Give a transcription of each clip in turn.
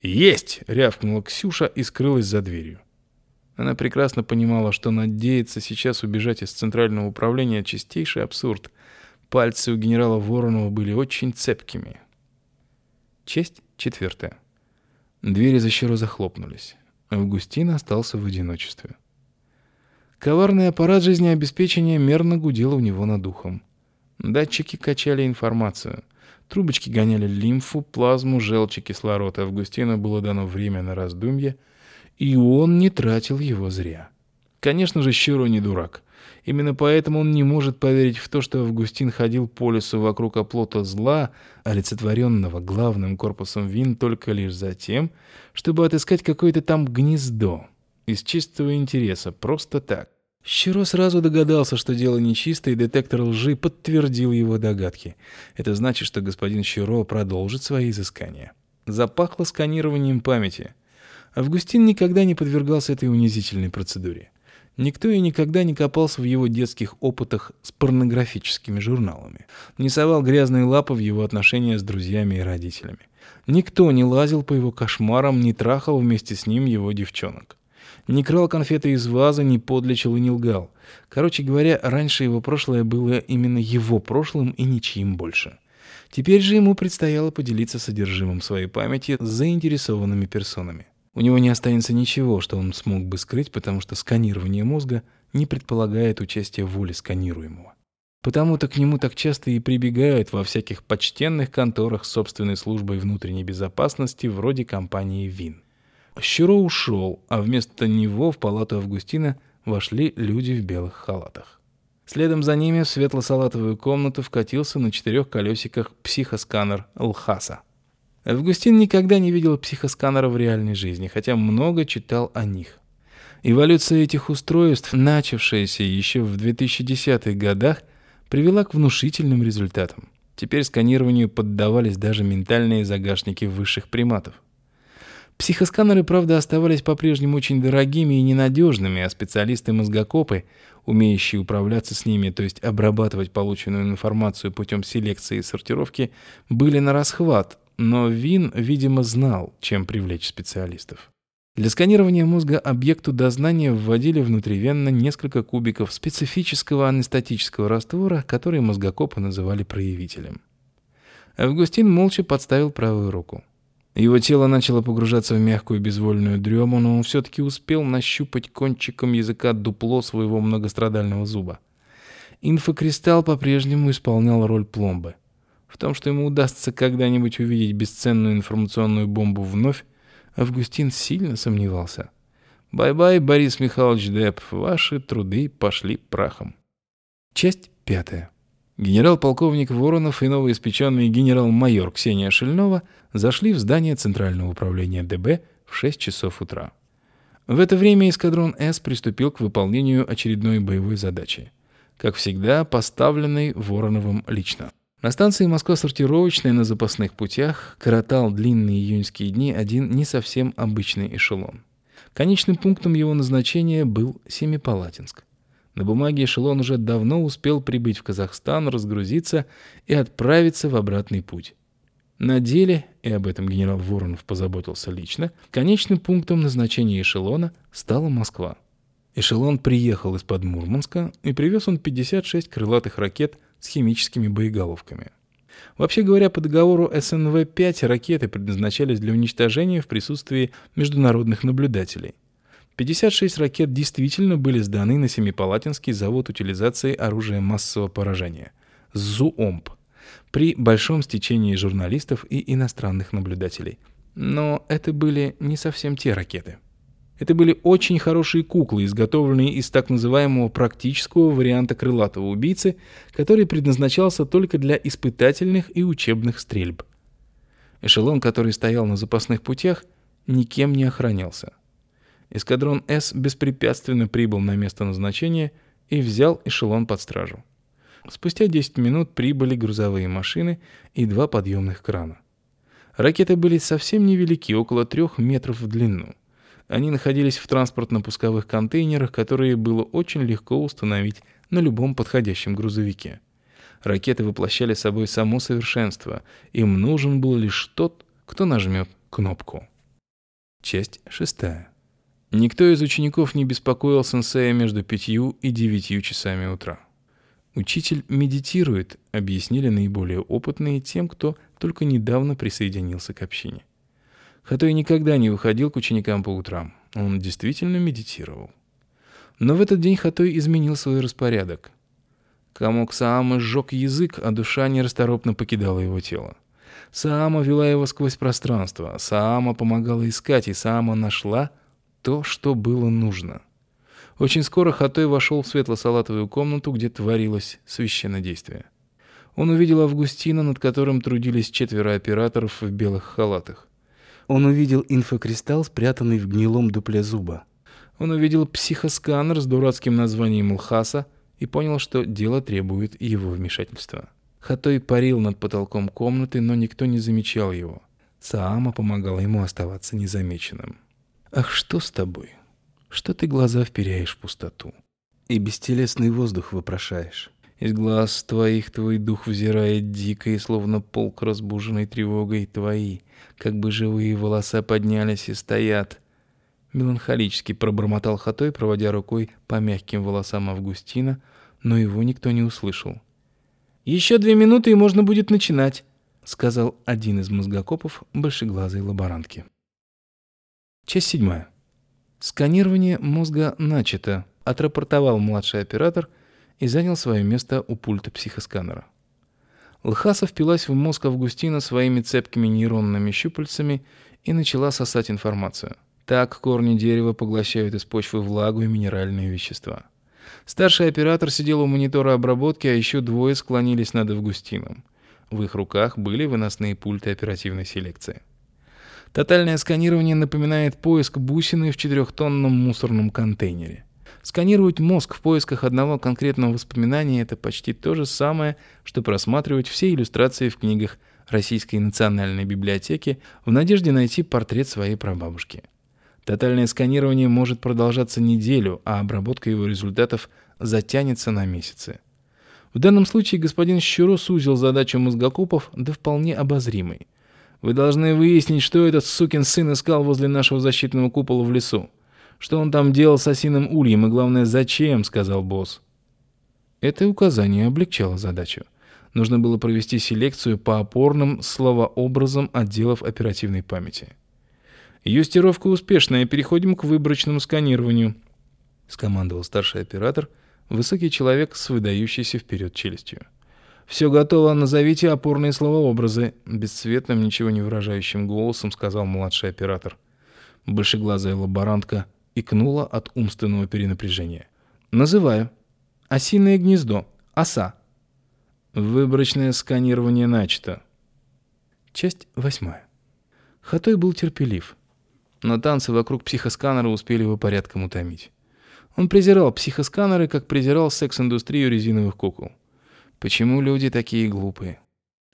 «Есть!» — рявкнула Ксюша и скрылась за дверью. Она прекрасно понимала, что надеяться сейчас убежать из центрального управления — чистейший абсурд. Пальцы у генерала Воронова были очень цепкими. Часть четвертая. Двери за щеро захлопнулись. Августин остался в одиночестве. Коварный аппарат жизнеобеспечения мерно гудел у него над духом. Датчики качали информацию. Трубочки гоняли лимфу, плазму, желчь и кислород. Августину было дано время на раздумье, и он не тратил его зря. Конечно же, Щиро не дурак. Именно поэтому он не может поверить в то, что Августин ходил по лесу вокруг оплота зла, олицетворенного главным корпусом Вин только лишь за тем, чтобы отыскать какое-то там гнездо. Из чистого интереса, просто так. Щиро сразу догадался, что дело нечисто, и детектор лжи подтвердил его догадки. Это значит, что господин Щиро продолжит свои изыскания. Запахло сканированием памяти. Августин никогда не подвергался этой унизительной процедуре. Никто и никогда не копался в его детских опытах с порнографическими журналами, не совал грязные лапы в его отношения с друзьями и родителями. Никто не лазил по его кошмарам, не трахал вместе с ним его девчонок. Не крал конфеты из вазы, не подлечил и не лгал. Короче говоря, раньше его прошлое было именно его прошлым и ничьим больше. Теперь же ему предстояло поделиться содержимым своей памяти с заинтересованными персонами. У него не останется ничего, что он смог бы скрыть, потому что сканирование мозга не предполагает участия воли сканируемого. Потому-то к нему так часто и прибегают во всяких почтенных конторах с собственной службой внутренней безопасности вроде компании ВИН. Щуро ушел, а вместо него в палату Августина вошли люди в белых халатах. Следом за ними в светло-салатовую комнату вкатился на четырех колесиках психосканер Лхаса. Августин никогда не видел психосканера в реальной жизни, хотя много читал о них. Эволюция этих устройств, начавшаяся еще в 2010-х годах, привела к внушительным результатам. Теперь сканированию поддавались даже ментальные загашники высших приматов. Психосканеры, правда, оставались по-прежнему очень дорогими и ненадежными, а специалисты-мозгокопы, умеющие управляться с ними, то есть обрабатывать полученную информацию путем селекции и сортировки, были на расхват, но Вин, видимо, знал, чем привлечь специалистов. Для сканирования мозга объекту дознания вводили внутривенно несколько кубиков специфического анестетического раствора, который мозгокопы называли проявителем. Августин молча подставил правую руку. Его тело начало погружаться в мягкую безвольную дрему, но он все-таки успел нащупать кончиком языка дупло своего многострадального зуба. Инфокристалл по-прежнему исполнял роль пломбы. В том, что ему удастся когда-нибудь увидеть бесценную информационную бомбу вновь, Августин сильно сомневался. «Bye-bye, Борис Михайлович Деп, ваши труды пошли прахом». Часть пятая. Генерал-полковник Воронов и новоиспеченный генерал-майор Ксения Шельнова зашли в здание Центрального управления ДБ в 6 часов утра. В это время эскадрон С приступил к выполнению очередной боевой задачи, как всегда поставленной Вороновым лично. На станции Москва-сортировочная на запасных путях коротал длинные июньские дни один не совсем обычный эшелон. Конечным пунктом его назначения был Семипалатинск. На бумаге эшелон уже давно успел прибыть в Казахстан, разгрузиться и отправиться в обратный путь. На деле, и об этом генерал Воронов позаботился лично, конечным пунктом назначения эшелона стала Москва. Эшелон приехал из-под Мурманска и привез он 56 крылатых ракет с химическими боеголовками. Вообще говоря, по договору СНВ-5 ракеты предназначались для уничтожения в присутствии международных наблюдателей – 56 ракет действительно были сданы на Семипалатинский завод утилизации оружия массового поражения – ЗУОМП при большом стечении журналистов и иностранных наблюдателей. Но это были не совсем те ракеты. Это были очень хорошие куклы, изготовленные из так называемого практического варианта крылатого убийцы, который предназначался только для испытательных и учебных стрельб. Эшелон, который стоял на запасных путях, никем не охранялся. Эскадрон С беспрепятственно прибыл на место назначения и взял эшелон под стражу. Спустя 10 минут прибыли грузовые машины и два подъемных крана. Ракеты были совсем невелики, около трех метров в длину. Они находились в транспортно-пусковых контейнерах, которые было очень легко установить на любом подходящем грузовике. Ракеты воплощали собой само совершенство. Им нужен был лишь тот, кто нажмет кнопку. Часть шестая. Никто из учеников не беспокоил сенсея между пятью и девятью часами утра. Учитель медитирует, объяснили наиболее опытные тем, кто только недавно присоединился к общине. Хатой никогда не выходил к ученикам по утрам. Он действительно медитировал. Но в этот день Хатой изменил свой распорядок. Комок Саама сжег язык, а душа нерасторопно покидала его тело. Саама вела его сквозь пространство. Саама помогала искать, и Саама нашла то, что было нужно. Очень скоро Хатой вошел в светло-салатовую комнату, где творилось священное действие. Он увидел Августина, над которым трудились четверо операторов в белых халатах. Он увидел инфокристалл, спрятанный в гнилом дупле зуба. Он увидел психосканер с дурацким названием Лхаса и понял, что дело требует его вмешательства. Хатой парил над потолком комнаты, но никто не замечал его. Саама помогала ему оставаться незамеченным. «Ах, что с тобой? Что ты глаза вперяешь в пустоту?» «И бестелесный воздух вопрошаешь». Из глаз твоих твой дух взирает дико, и словно полк разбуженной тревогой твои, как бы живые волоса поднялись и стоят. Меланхолически пробормотал Хатой, проводя рукой по мягким волосам Августина, но его никто не услышал. «Еще две минуты, и можно будет начинать», — сказал один из мозгокопов большеглазой лаборантки. Часть седьмая. Сканирование мозга начато, отрапортовал младший оператор и занял свое место у пульта психосканера. Лхаса впилась в мозг Августина своими цепкими нейронными щупальцами и начала сосать информацию. Так корни дерева поглощают из почвы влагу и минеральные вещества. Старший оператор сидел у монитора обработки, а еще двое склонились над Августином. В их руках были выносные пульты оперативной селекции. Тотальное сканирование напоминает поиск бусины в четырехтонном мусорном контейнере. Сканировать мозг в поисках одного конкретного воспоминания – это почти то же самое, что просматривать все иллюстрации в книгах Российской национальной библиотеки в надежде найти портрет своей прабабушки. Тотальное сканирование может продолжаться неделю, а обработка его результатов затянется на месяцы. В данном случае господин Щуро сузил задачу мозгокопов до вполне обозримой. Вы должны выяснить, что этот сукин сын искал возле нашего защитного купола в лесу. Что он там делал с осиным ульем и, главное, зачем, сказал босс. Это указание облегчало задачу. Нужно было провести селекцию по опорным словообразам отделов оперативной памяти. «Юстировка успешная, переходим к выборочному сканированию», — скомандовал старший оператор, высокий человек с выдающейся вперед челюстью. «Все готово, назовите опорные словообразы», — бесцветным, ничего не выражающим голосом сказал младший оператор. Большеглазая лаборантка икнула от умственного перенапряжения. «Называю. Осиное гнездо. Оса». Выборочное сканирование начато. Часть восьмая. Хатой был терпелив но танцы вокруг психосканера успели его порядком утомить. Он презирал психосканеры, как презирал секс-индустрию резиновых кукол. Почему люди такие глупые?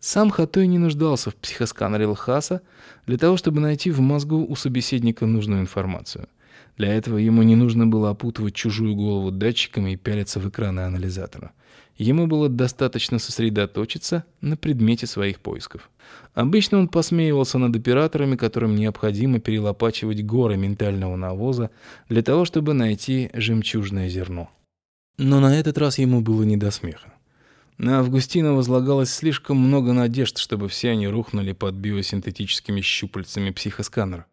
Сам Хатой не нуждался в психосканере Лхаса для того, чтобы найти в мозгу у собеседника нужную информацию. Для этого ему не нужно было опутывать чужую голову датчиками и пялиться в экраны анализатора. Ему было достаточно сосредоточиться на предмете своих поисков. Обычно он посмеивался над операторами, которым необходимо перелопачивать горы ментального навоза для того, чтобы найти жемчужное зерно. Но на этот раз ему было не до смеха. На Августина возлагалось слишком много надежд, чтобы все они рухнули под биосинтетическими щупальцами психосканера.